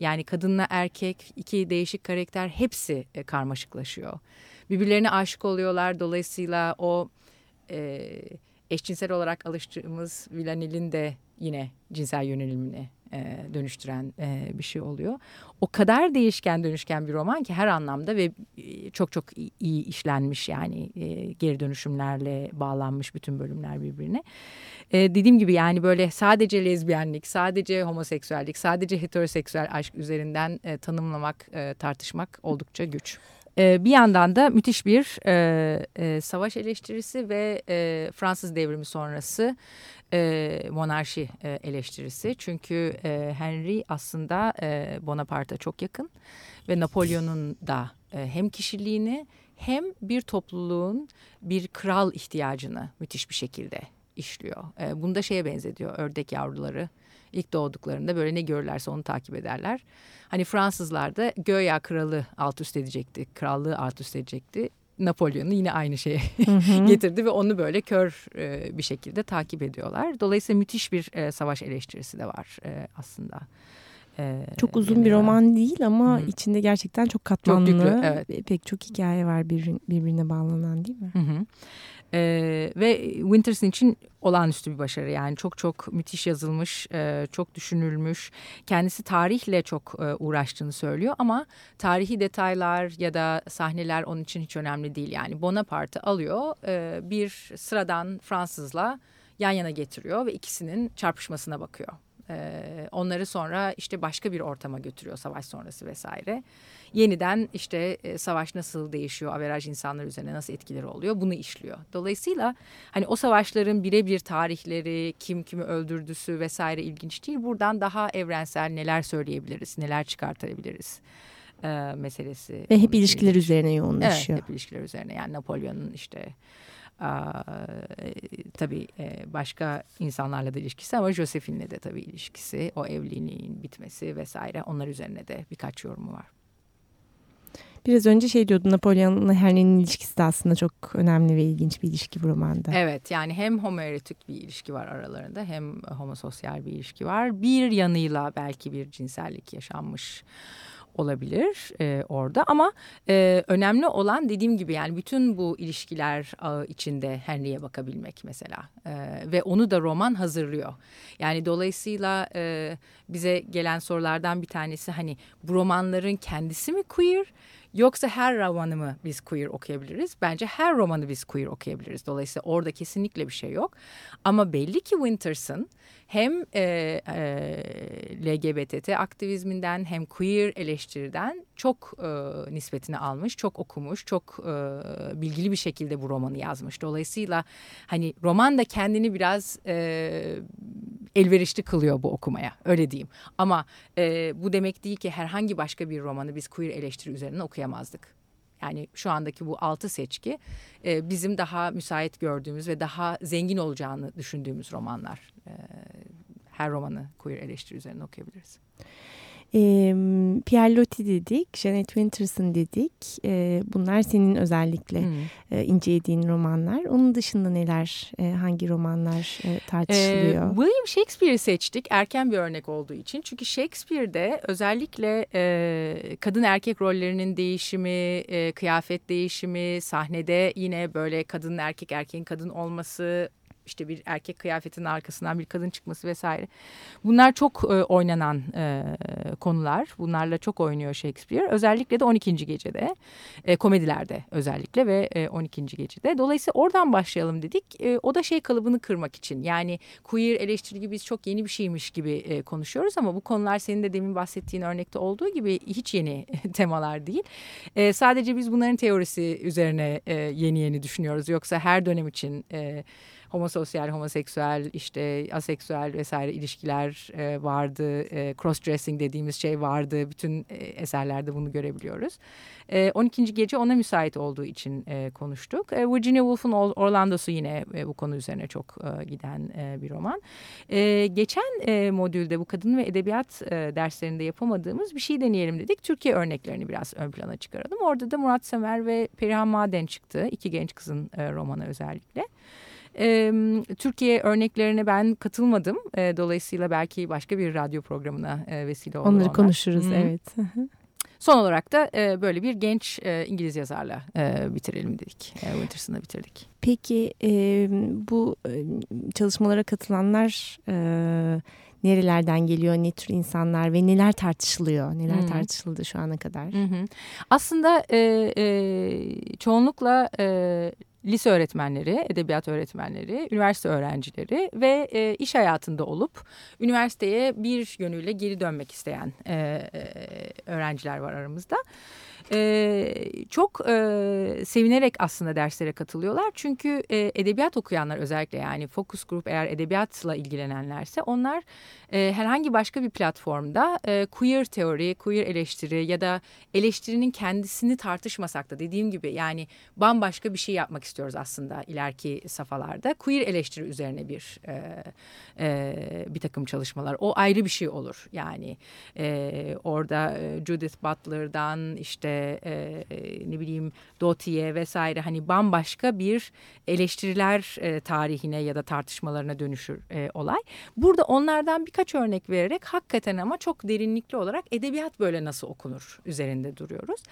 yani kadınla erkek, iki değişik karakter hepsi e, karmaşıklaşıyor. Birbirlerine aşık oluyorlar. Dolayısıyla o... E, eşcinsel olarak alıştığımız Villanel'in de yine cinsel yönelimini e, dönüştüren e, bir şey oluyor. O kadar değişken dönüşken bir roman ki her anlamda ve e, çok çok iyi işlenmiş yani e, geri dönüşümlerle bağlanmış bütün bölümler birbirine. E, dediğim gibi yani böyle sadece lezbiyenlik, sadece homoseksüellik, sadece heteroseksüel aşk üzerinden e, tanımlamak, e, tartışmak oldukça güç. E, bir yandan da müthiş bir e, e, savaş eleştirisi ve e, Fransız devrimi sonrası e, monarşi e, eleştirisi. Çünkü e, Henry aslında e, Bonaparte'a çok yakın ve Napolyon'un da e, hem kişiliğini hem bir topluluğun bir kral ihtiyacını müthiş bir şekilde işliyor. E, bunda şeye benzetiyor ördek yavruları ilk doğduklarında böyle ne görürlerse onu takip ederler. Hani Fransızlar da göya kralı alt üst edecekti, krallığı alt üst edecekti. Napolyon'u yine aynı şeye getirdi ve onu böyle kör e, bir şekilde takip ediyorlar. Dolayısıyla müthiş bir e, savaş eleştirisi de var e, aslında. E, çok uzun bir roman değil ama Hı. içinde gerçekten çok katmanlı. Çok yüklü, evet. Pek çok hikaye var birbirine bağlanan değil mi? Hı hı. Ee, ve Winterson için olağanüstü bir başarı yani çok çok müthiş yazılmış, e, çok düşünülmüş. Kendisi tarihle çok e, uğraştığını söylüyor ama tarihi detaylar ya da sahneler onun için hiç önemli değil. Yani Bonaparte alıyor e, bir sıradan Fransızla yan yana getiriyor ve ikisinin çarpışmasına bakıyor. E, onları sonra işte başka bir ortama götürüyor savaş sonrası vesaire. Yeniden işte e, savaş nasıl değişiyor, averaj insanlar üzerine nasıl etkileri oluyor bunu işliyor. Dolayısıyla hani o savaşların birebir tarihleri, kim kimi öldürdüsü vesaire ilginç değil. Buradan daha evrensel neler söyleyebiliriz, neler çıkartabiliriz e, meselesi. Ve hep ilişkiler ilginç. üzerine yoğunlaşıyor. Evet, hep ilişkiler üzerine. Yani Napolyon'un işte tabii başka insanlarla da ilişkisi ama Josephine'le de tabii ilişkisi, o evliliğin bitmesi vesaire onlar üzerine de birkaç yorumu var. Biraz önce şey diyordun Napolyon'la Henry'nin ilişkisi de aslında çok önemli ve ilginç bir ilişki bu romanda. Evet yani hem homoerotik bir ilişki var aralarında hem homososyal bir ilişki var. Bir yanıyla belki bir cinsellik yaşanmış olabilir e, orada ama e, önemli olan dediğim gibi yani bütün bu ilişkiler ağı içinde Henry'e bakabilmek mesela e, ve onu da roman hazırlıyor. Yani dolayısıyla e, bize gelen sorulardan bir tanesi hani bu romanların kendisi mi queer Yoksa her romanı mı biz queer okuyabiliriz? Bence her romanı biz queer okuyabiliriz. Dolayısıyla orada kesinlikle bir şey yok. Ama belli ki Winterson hem e, e, LGBT aktivizminden hem queer eleştiriden çok e, nispetini almış, çok okumuş, çok e, bilgili bir şekilde bu romanı yazmış. Dolayısıyla hani roman da kendini biraz e, elverişli kılıyor bu okumaya öyle diyeyim. Ama e, bu demek değil ki herhangi başka bir romanı biz queer eleştiri üzerinden okuyamazdık. Yani şu andaki bu altı seçki e, bizim daha müsait gördüğümüz ve daha zengin olacağını düşündüğümüz romanlar. E, her romanı queer eleştiri üzerine okuyabiliriz. E, Pierre Loti dedik, Janet Winterson dedik. E, bunlar senin özellikle hmm. e, incelediğin romanlar. Onun dışında neler, e, hangi romanlar e, tartışılıyor? E, William Shakespeare'i seçtik erken bir örnek olduğu için. Çünkü Shakespeare'de özellikle e, kadın erkek rollerinin değişimi, e, kıyafet değişimi, sahnede yine böyle kadın erkek erkeğin kadın olması işte bir erkek kıyafetinin arkasından bir kadın çıkması vesaire. Bunlar çok e, oynanan e, konular. Bunlarla çok oynuyor Shakespeare. Özellikle de 12. gecede, e, komedilerde özellikle ve e, 12. gecede. Dolayısıyla oradan başlayalım dedik. E, o da şey kalıbını kırmak için. Yani queer eleştiri gibi biz çok yeni bir şeymiş gibi e, konuşuyoruz ama bu konular senin de demin bahsettiğin örnekte olduğu gibi hiç yeni temalar değil. E, sadece biz bunların teorisi üzerine e, yeni yeni düşünüyoruz. Yoksa her dönem için... E, homososyal, homoseksüel, işte aseksüel vesaire ilişkiler e, vardı. E, cross-dressing dediğimiz şey vardı. Bütün e, eserlerde bunu görebiliyoruz. E, 12. gece ona müsait olduğu için e, konuştuk. E, Virginia Woolf'un Orlando'su yine e, bu konu üzerine çok e, giden e, bir roman. E, geçen e, modülde bu kadın ve edebiyat e, derslerinde yapamadığımız bir şey deneyelim dedik. Türkiye örneklerini biraz ön plana çıkaralım. Orada da Murat Semer ve Perihan Maden çıktı. İki genç kızın e, romanı özellikle. E, Türkiye örneklerine ben katılmadım. E, dolayısıyla belki başka bir radyo programına e, vesile olur Onları onlar. konuşuruz hmm. evet. Son olarak da e, böyle bir genç e, İngiliz yazarla e, bitirelim dedik. E, Winterson'ı bitirdik. Peki e, bu çalışmalara katılanlar e, nerelerden geliyor, ne tür insanlar ve neler tartışılıyor, neler hmm. tartışıldı şu ana kadar? Hmm. Aslında e, e, çoğunlukla e, lise öğretmenleri, edebiyat öğretmenleri, üniversite öğrencileri ve e, iş hayatında olup üniversiteye bir yönüyle geri dönmek isteyen e, e, öğrenciler var aramızda. E, çok e, sevinerek aslında derslere katılıyorlar. Çünkü e, edebiyat okuyanlar özellikle yani focus group eğer edebiyatla ilgilenenlerse onlar e, herhangi başka bir platformda e, queer teori, queer eleştiri ya da eleştirinin kendisini tartışmasak da dediğim gibi yani bambaşka bir şey yapmak istiyoruz aslında ileriki safhalarda. Queer eleştiri üzerine bir e, e, bir takım çalışmalar. O ayrı bir şey olur yani e, orada Judith Butler'dan işte e, ne bileyim Dotiye vesaire hani bambaşka bir eleştiriler e, tarihine ya da tartışmalarına dönüşür e, olay. Burada onlardan birkaç örnek vererek hakikaten ama çok derinlikli olarak edebiyat böyle nasıl okunur üzerinde duruyoruz.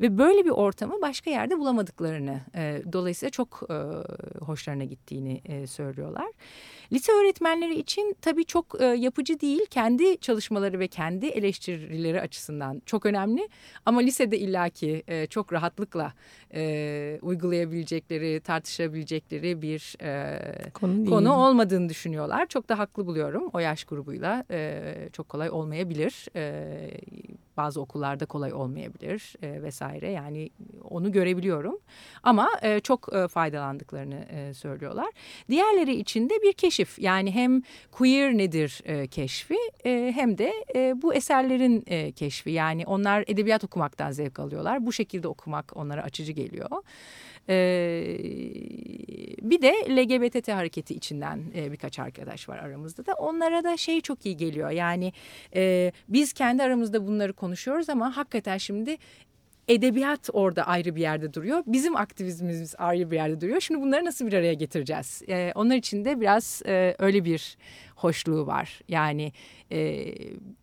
Ve böyle bir ortamı başka yerde bulamadıklarını e, dolayısıyla çok e, hoşlarına gittiğini e, söylüyorlar. Lise öğretmenleri için tabii çok e, yapıcı değil. Kendi çalışmaları ve kendi eleştirileri açısından çok önemli. Ama lisede illaki e, çok rahatlıkla e, uygulayabilecekleri, tartışabilecekleri bir e, konu, konu olmadığını düşünüyorlar. Çok da haklı buluyorum o yaş grubuyla. E, çok kolay olmayabilir. E, bazı okullarda kolay olmayabilir e, vesaire. Yani onu görebiliyorum. Ama e, çok e, faydalandıklarını e, söylüyorlar. Diğerleri için de bir keşif. Yani hem queer nedir e, keşfi e, hem de e, bu eserlerin e, keşfi. Yani onlar edebiyat okumaktan zevk alıyorlar. Bu şekilde okumak onlara açıcı geliyor. Ee, bir de LGBT hareketi içinden e, birkaç arkadaş var aramızda da. Onlara da şey çok iyi geliyor. Yani e, biz kendi aramızda bunları konuşuyoruz ama hakikaten şimdi edebiyat orada ayrı bir yerde duruyor. Bizim aktivizmimiz ayrı bir yerde duruyor. Şimdi bunları nasıl bir araya getireceğiz? Ee, onlar için de biraz e, öyle bir hoşluğu var. Yani e,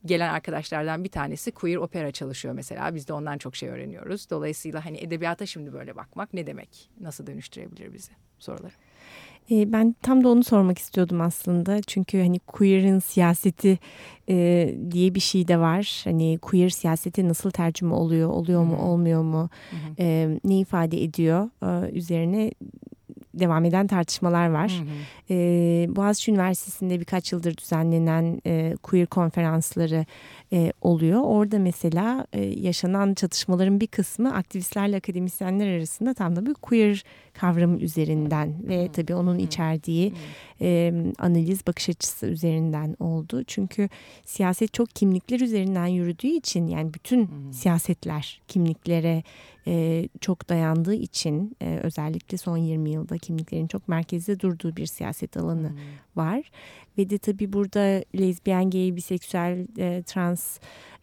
gelen arkadaşlardan bir tanesi queer opera çalışıyor mesela. Biz de ondan çok şey öğreniyoruz. Dolayısıyla hani edebiyata şimdi böyle bakmak ne demek? Nasıl dönüştürebilir bizi? Soruları. E, ben tam da onu sormak istiyordum aslında. Çünkü hani queer'in siyaseti e, diye bir şey de var. Hani queer siyaseti nasıl tercüme oluyor, oluyor mu, olmuyor mu, e, ne ifade ediyor e, üzerine devam eden tartışmalar var. Hı hı. E, Boğaziçi Üniversitesi'nde birkaç yıldır düzenlenen e, queer konferansları e, oluyor. Orada mesela e, yaşanan çatışmaların bir kısmı aktivistlerle akademisyenler arasında tam da bir queer kavramı üzerinden ve tabii onun içerdiği e, analiz bakış açısı üzerinden oldu. Çünkü siyaset çok kimlikler üzerinden yürüdüğü için yani bütün hmm. siyasetler kimliklere e, çok dayandığı için e, özellikle son 20 yılda kimliklerin çok merkezde durduğu bir siyaset alanı hmm. var. Ve de tabii burada lezbiyen, gay, biseksüel, e, trans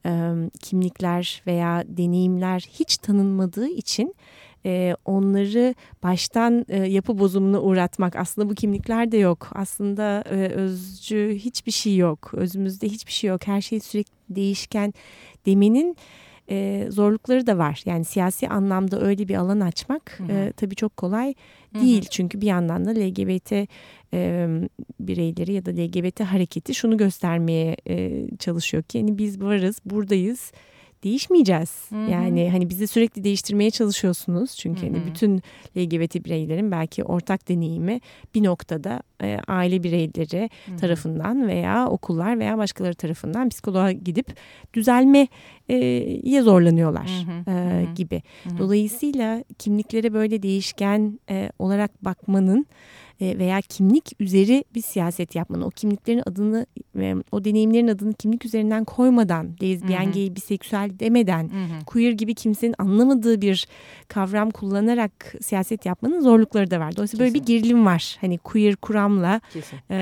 e, kimlikler veya deneyimler hiç tanınmadığı için e, onları baştan e, yapı bozumuna uğratmak. Aslında bu kimlikler de yok. Aslında e, özcü hiçbir şey yok. Özümüzde hiçbir şey yok. Her şey sürekli değişken demenin e, zorlukları da var. Yani siyasi anlamda öyle bir alan açmak hı hı. E, tabii çok kolay değil. Hı hı. Çünkü bir yandan da LGBT e, bireyleri ya da LGBT hareketi şunu göstermeye e, çalışıyor ki yani biz varız, buradayız değişmeyeceğiz. Hı hı. Yani hani bizi sürekli değiştirmeye çalışıyorsunuz. Çünkü hı hani bütün LGBT bireylerin belki ortak deneyimi bir noktada e, aile bireyleri hı hı. tarafından veya okullar veya başkaları tarafından psikoloğa gidip düzelmeye e, zorlanıyorlar hı hı. E, gibi. Hı. Dolayısıyla kimliklere böyle değişken e, olarak bakmanın veya kimlik üzeri bir siyaset yapmanın, o kimliklerin adını o deneyimlerin adını kimlik üzerinden koymadan, lezbiyen, gay, biseksüel demeden, Hı-hı. queer gibi kimsenin anlamadığı bir kavram kullanarak siyaset yapmanın zorlukları da var. Dolayısıyla Kesin. böyle bir gerilim var. Hani queer kuramla e,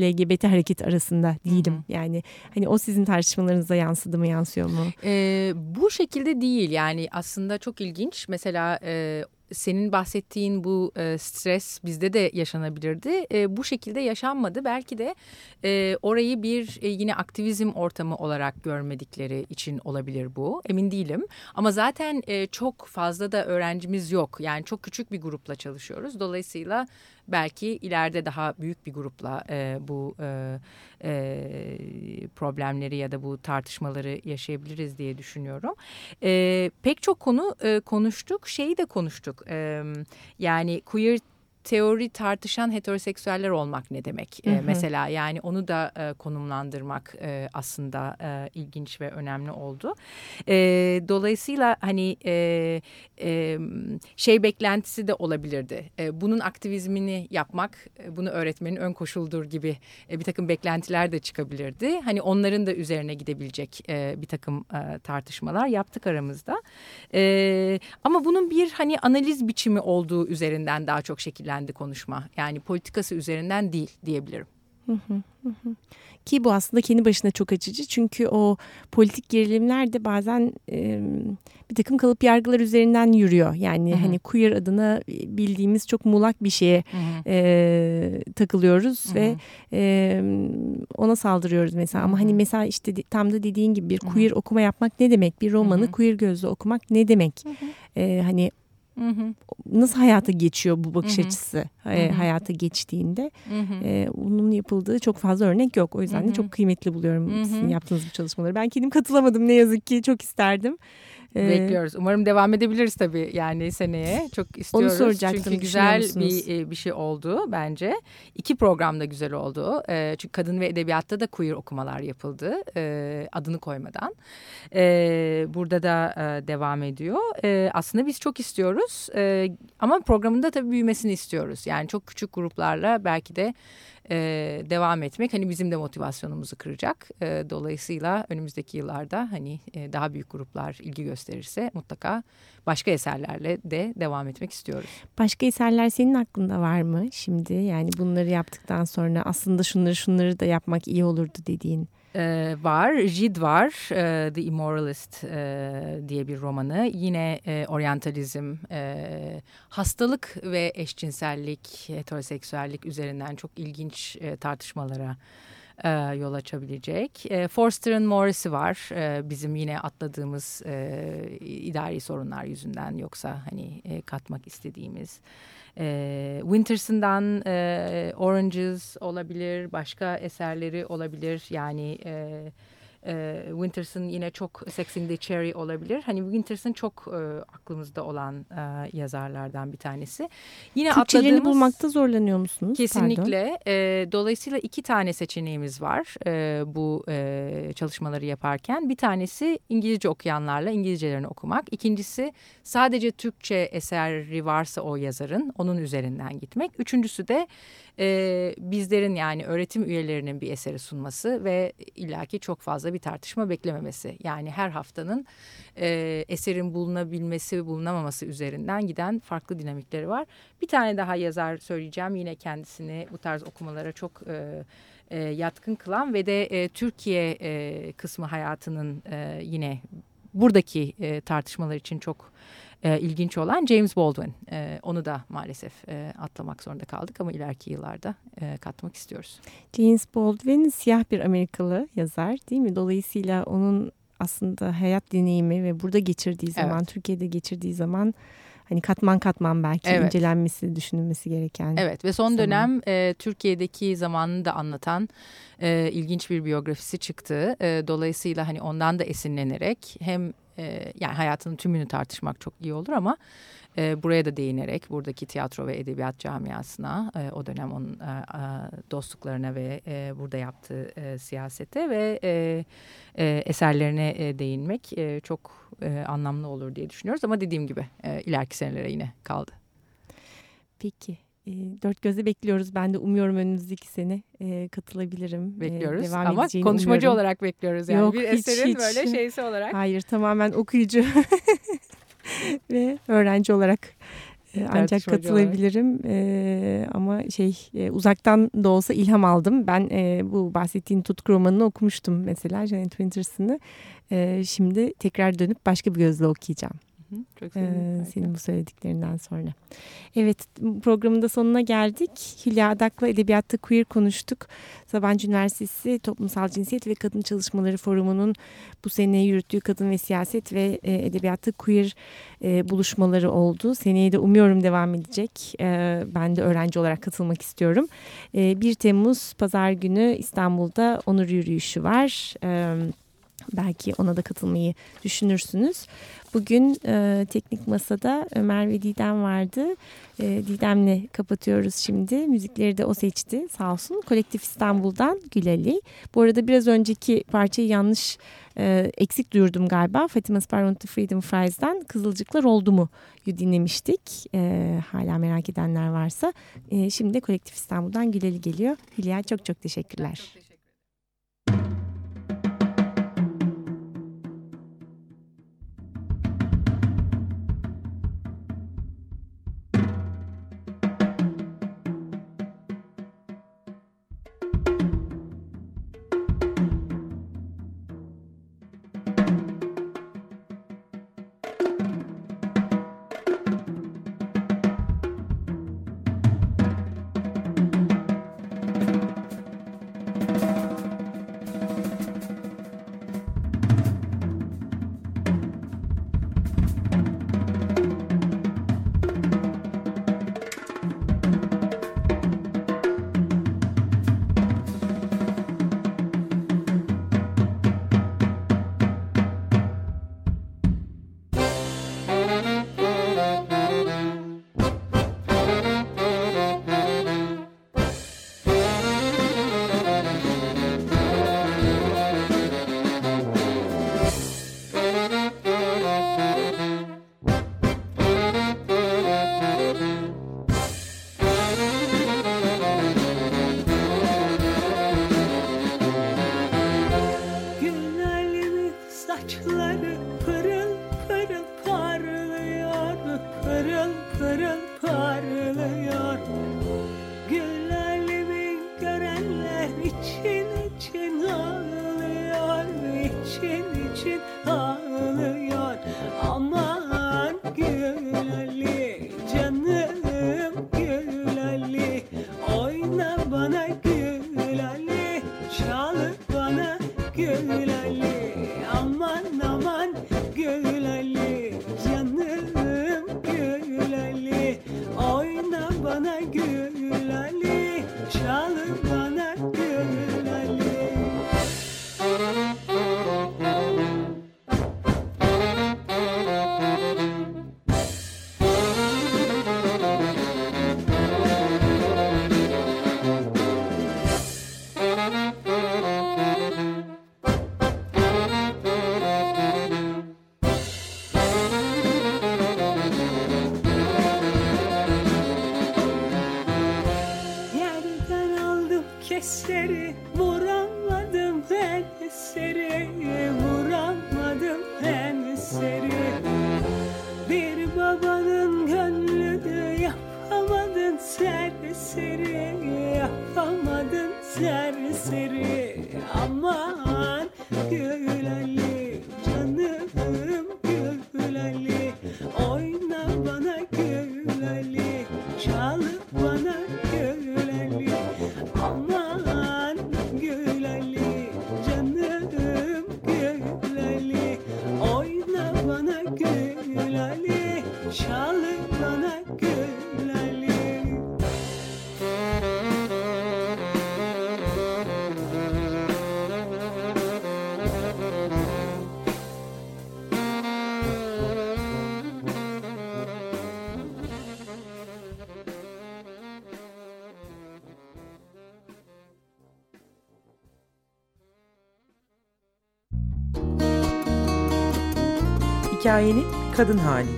LGBT hareket arasında değilim. Hı-hı. Yani hani o sizin tartışmalarınıza yansıdı mı, yansıyor mu? Ee, bu şekilde değil. Yani aslında çok ilginç. Mesela e, senin bahsettiğin bu e, stres bizde de yaşanabilirdi. E, bu şekilde yaşanmadı. Belki de e, orayı bir e, yine aktivizm ortamı olarak görmedikleri için olabilir bu. Emin değilim. Ama zaten e, çok fazla da öğrencimiz yok. Yani çok küçük bir grupla çalışıyoruz. Dolayısıyla belki ileride daha büyük bir grupla e, bu e, e, problemleri ya da bu tartışmaları yaşayabiliriz diye düşünüyorum. E, pek çok konu e, konuştuk, şeyi de konuştuk. E, yani queer teori tartışan heteroseksüeller olmak ne demek hı hı. E, mesela yani onu da e, konumlandırmak e, aslında e, ilginç ve önemli oldu. E, dolayısıyla hani e, e, şey beklentisi de olabilirdi. E, bunun aktivizmini yapmak, e, bunu öğretmenin ön koşuldur gibi e, bir takım beklentiler de çıkabilirdi. Hani onların da üzerine gidebilecek e, bir takım e, tartışmalar yaptık aramızda. E, ama bunun bir hani analiz biçimi olduğu üzerinden daha çok şekillendi şekillendi konuşma. Yani politikası üzerinden değil diyebilirim. Ki bu aslında kendi başına çok açıcı. Çünkü o politik gerilimler de bazen e, bir takım kalıp yargılar üzerinden yürüyor. Yani hı hı. hani queer adına bildiğimiz çok muğlak bir şeye hı hı. E, takılıyoruz hı hı. ve e, ona saldırıyoruz mesela. Hı hı. Ama hani mesela işte tam da dediğin gibi bir queer hı hı. okuma yapmak ne demek? Bir romanı hı hı. queer gözle okumak ne demek? Hı hı. E, hani Hı hı. Nasıl hayata geçiyor bu bakış hı hı. açısı hı. hayata geçtiğinde hı hı. E, bunun yapıldığı çok fazla örnek yok. O yüzden hı hı. de çok kıymetli buluyorum hı hı. sizin yaptığınız bu çalışmaları. Ben kendim katılamadım ne yazık ki çok isterdim. Ee, Bekliyoruz. Umarım devam edebiliriz tabii yani seneye. Çok istiyoruz. Onu soracaktım. Çünkü güzel bir e, bir şey oldu bence. İki program da güzel oldu. E, çünkü kadın ve edebiyatta da queer okumalar yapıldı. E, adını koymadan. Burada da devam ediyor. Aslında biz çok istiyoruz. Ama programın da tabii büyümesini istiyoruz. Yani çok küçük gruplarla belki de e, devam etmek hani bizim de motivasyonumuzu kıracak. E, dolayısıyla önümüzdeki yıllarda hani e, daha büyük gruplar ilgi gösterirse mutlaka başka eserlerle de devam etmek istiyoruz. Başka eserler senin aklında var mı şimdi? Yani bunları yaptıktan sonra aslında şunları şunları da yapmak iyi olurdu dediğin e, var. Jid var. E, The Immoralist e, diye bir romanı. Yine e, oryantalizm, e, hastalık ve eşcinsellik, heteroseksüellik üzerinden çok ilginç e, tartışmalara e, yol açabilecek. E, Forster'ın Morris'i var. E, bizim yine atladığımız e, idari sorunlar yüzünden yoksa hani e, katmak istediğimiz. E, Winters'ından e, Oranges olabilir, başka eserleri olabilir. Yani e, e, Winters'ın yine çok Sex in the Cherry olabilir. Hani Winters'ın çok e, aklımızda olan e, yazarlardan bir tanesi. Yine Türkçelerini bulmakta zorlanıyor musunuz? Kesinlikle. E, dolayısıyla iki tane seçeneğimiz var e, bu e, çalışmaları yaparken. Bir tanesi İngilizce okuyanlarla İngilizcelerini okumak. İkincisi sadece Türkçe eseri varsa o yazarın onun üzerinden gitmek. Üçüncüsü de e, bizlerin yani öğretim üyelerinin bir eseri sunması ve illaki çok fazla bir tartışma beklememesi. Yani her haftanın e, eserin bulunabilmesi ve bulunamaması üzerinden giden farklı dinamikleri var. Bir tane daha yazar söyleyeceğim yine kendisini bu tarz okumalara çok... E, e, yatkın kılan ve de e, Türkiye e, kısmı hayatının e, yine buradaki e, tartışmalar için çok e, ilginç olan James Baldwin. E, onu da maalesef e, atlamak zorunda kaldık ama ileriki yıllarda e, katmak istiyoruz. James Baldwin siyah bir Amerikalı yazar değil mi? Dolayısıyla onun aslında hayat deneyimi ve burada geçirdiği zaman, evet. Türkiye'de geçirdiği zaman hani katman katman belki evet. incelenmesi, düşünülmesi gereken. Evet ve son zaman. dönem e, Türkiye'deki zamanını da anlatan e, ilginç bir biyografisi çıktı. E, dolayısıyla hani ondan da esinlenerek hem e, yani hayatının tümünü tartışmak çok iyi olur ama e, buraya da değinerek buradaki tiyatro ve edebiyat camiasına e, o dönem onun e, dostluklarına ve e, burada yaptığı e, siyasete ve e, e, eserlerine e, değinmek e, çok e, anlamlı olur diye düşünüyoruz ama dediğim gibi e, ileriki senelere yine kaldı. Peki. E, dört gözle bekliyoruz. Ben de umuyorum önümüzdeki sene e, katılabilirim. Bekliyoruz e, devam ama konuşmacı umuyorum. olarak bekliyoruz. Yani Yok, bir hiç, eserin hiç. böyle şeysi olarak. Hayır tamamen okuyucu ve öğrenci olarak e, ancak katılabilirim e, ama şey e, uzaktan da olsa ilham aldım. Ben e, bu bahsettiğin tutku romanını okumuştum mesela Janet Winters'ını. E, şimdi tekrar dönüp başka bir gözle okuyacağım. Çok ee, senin bu söylediklerinden sonra. Evet programın da sonuna geldik. Hülya Adak'la Edebiyatta Queer konuştuk. Sabancı Üniversitesi Toplumsal Cinsiyet ve Kadın Çalışmaları Forumu'nun bu sene yürüttüğü kadın ve siyaset ve e, edebiyatta queer e, buluşmaları oldu. Seneye de umuyorum devam edecek. E, ben de öğrenci olarak katılmak istiyorum. E, 1 Temmuz Pazar günü İstanbul'da onur yürüyüşü var. Evet Belki ona da katılmayı düşünürsünüz. Bugün e, teknik masada Ömer ve Didem vardı. E, Didem'le kapatıyoruz şimdi. Müzikleri de o seçti sağ olsun. Kolektif İstanbul'dan Gülali. Bu arada biraz önceki parçayı yanlış e, eksik duyurdum galiba. Fatima Sparrow the Freedom Fries'den Kızılcıklar Oldu mu dinlemiştik. E, hala merak edenler varsa. E, şimdi de Kolektif İstanbul'dan Gülali geliyor. Hülya çok çok teşekkürler. Çok teşekkür serseri Yapamadın serseri. Aman Hikayenin kadın hali.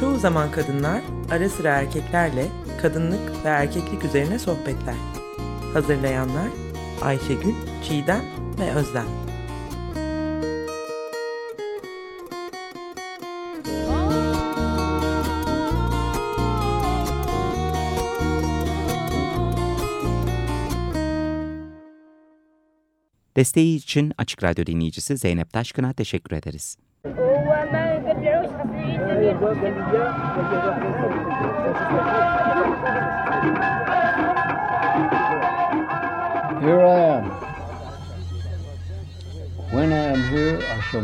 Çoğu zaman kadınlar, ara sıra erkeklerle kadınlık ve erkeklik üzerine sohbetler. Hazırlayanlar Ayşegül, Çiğdem ve Özlem. Desteği için Açık Radyo dinleyicisi Zeynep Taşkın'a teşekkür ederiz. Here I am. When I am here, I shall